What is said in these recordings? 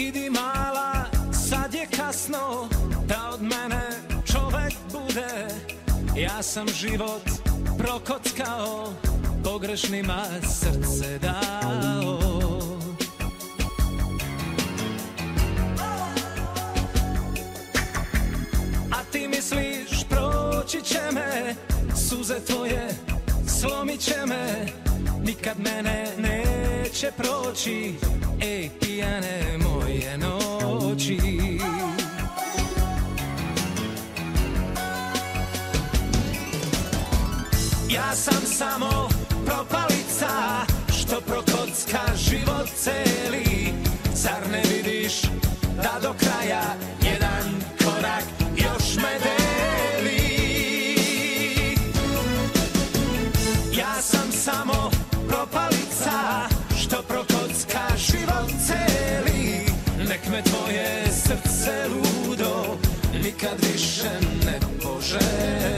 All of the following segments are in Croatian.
Idi mala, sad je kasno Da od mene čovek bude. Ja sam život prokockao Pogrešnima srce dao. A ti misliš proći će me Suze tvoje slomit će me. Nikad mene neće proći Ej pijane moje noći. Ja sam samo propalica Što prokocka život celi srce ludo Nikad više ne poželi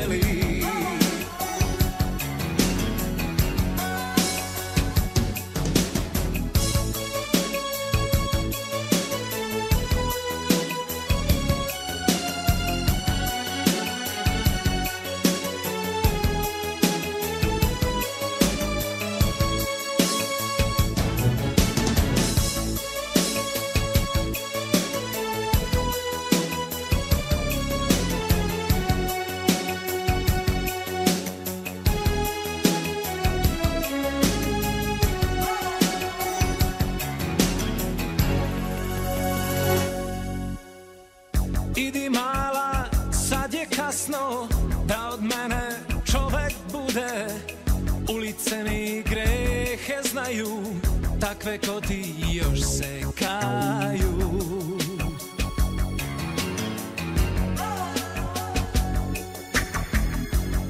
kasno Da od mene čovek bude. Ulice mi grehe znaju Takve ko ti još se kaju.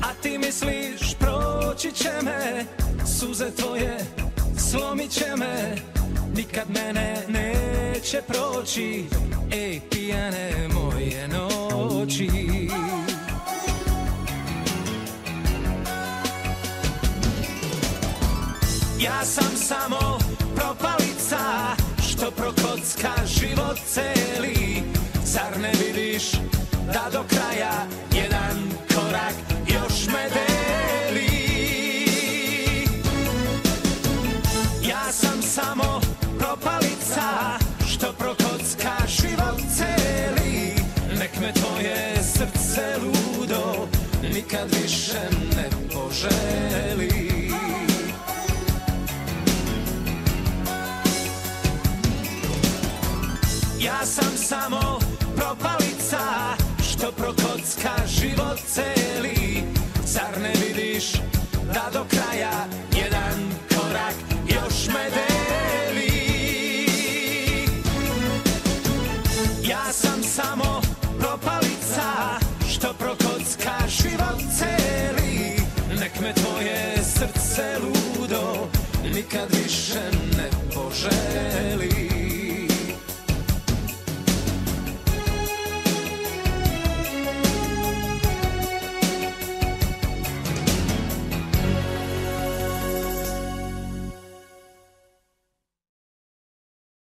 A ti misliš proći će me Suze tvoje slomit će me. Nikad mene neće proći Ej pijane moje noći Ja sam samo propalica Što prokocka život celi. Zar ne vidiš da do kraja Jedan korak još me deli? Ja sam samo propalica Što prokocka život celi. Nek me tvoje srce ludo Nikad više ne poželi Ja sam samo propalica Što prokocka život celi. Zar ne vidiš da do kraja Jedan korak još me deli? Ja sam samo propalica Što prokocka život celi. Nek me tvoje srce ludo Nikad više